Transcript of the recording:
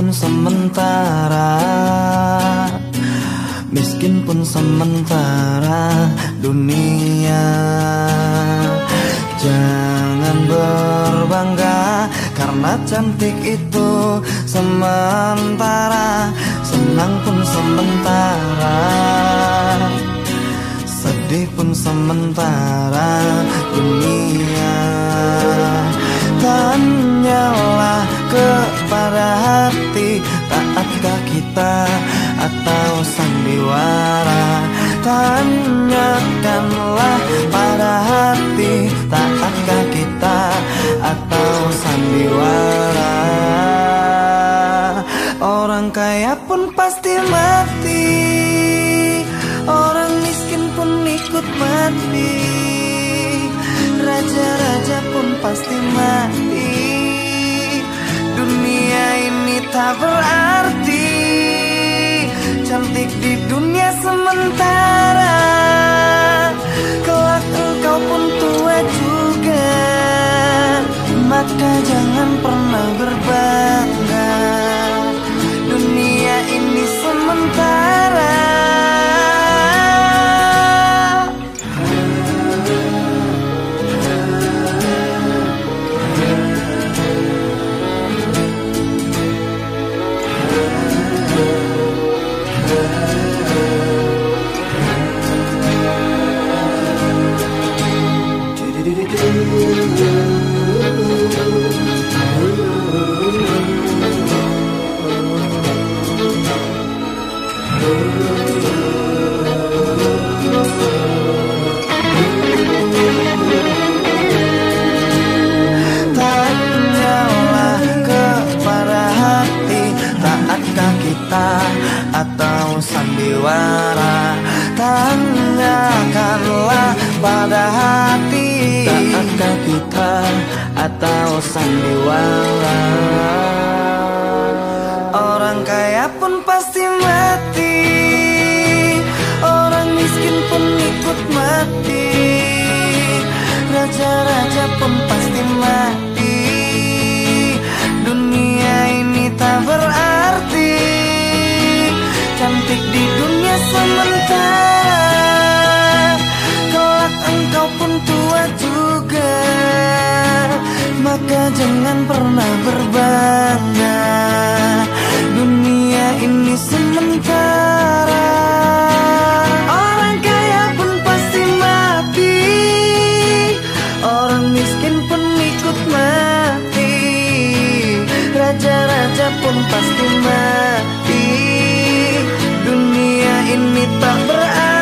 pun sementara. Miskin pun sementara dunia. Jangan berbangga karena cantik itu sementara Senang pun sementara. Sedih pun sementara dunia. Tanyalah Kita atau sandiwara. Tanyakanlah pada hati Taatkah kita atau sandiwara? Orang kaya pun pasti mati Orang miskin pun ikut mati Raja-raja pun pasti mati. Dunia ini tak berarti Cantik di dunia sementara. Kelak engkau pun tua juga. Maka jangan sandiwara Tanyakanlah pada hati. Taatkah kita atau sandiwara? Orang kaya pun pasti mati. Orang miskin pun ikut mati. Raja-raja pun dunia sementara. Kelak engkau pun tua juga. Maka jangan pernah berbangga. Dunia ini sementara. Orang kaya pun pasti mati. Orang miskin pun ikut mati. Raja-raja pun pasti mati ini tak berarti